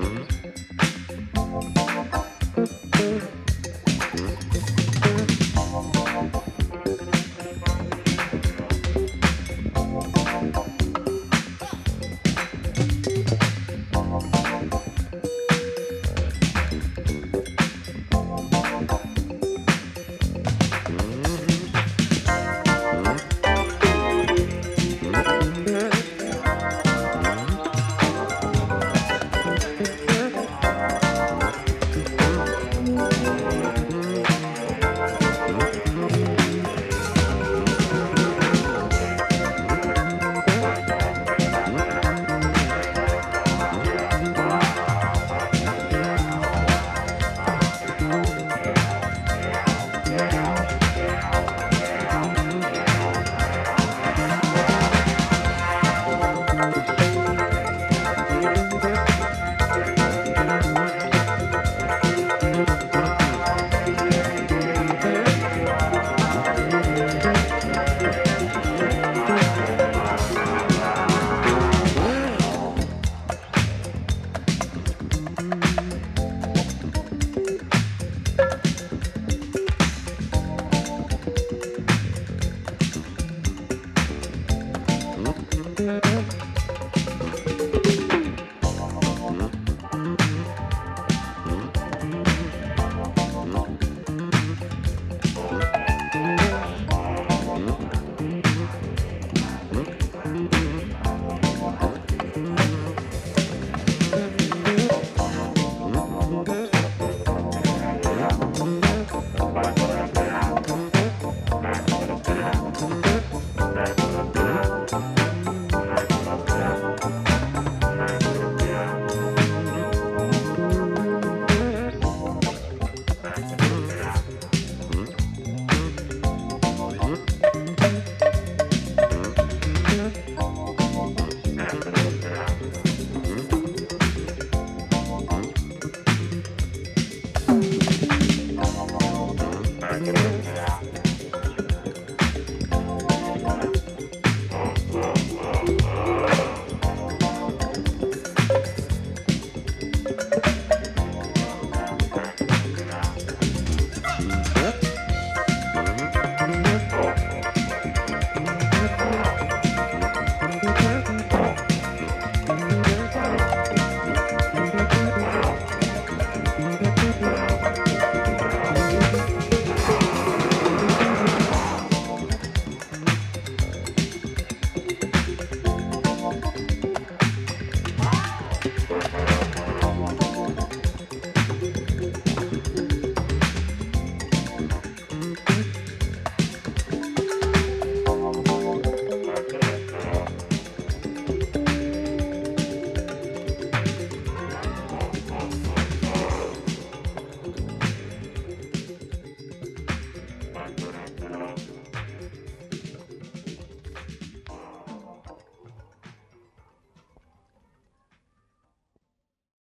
Mm-hmm.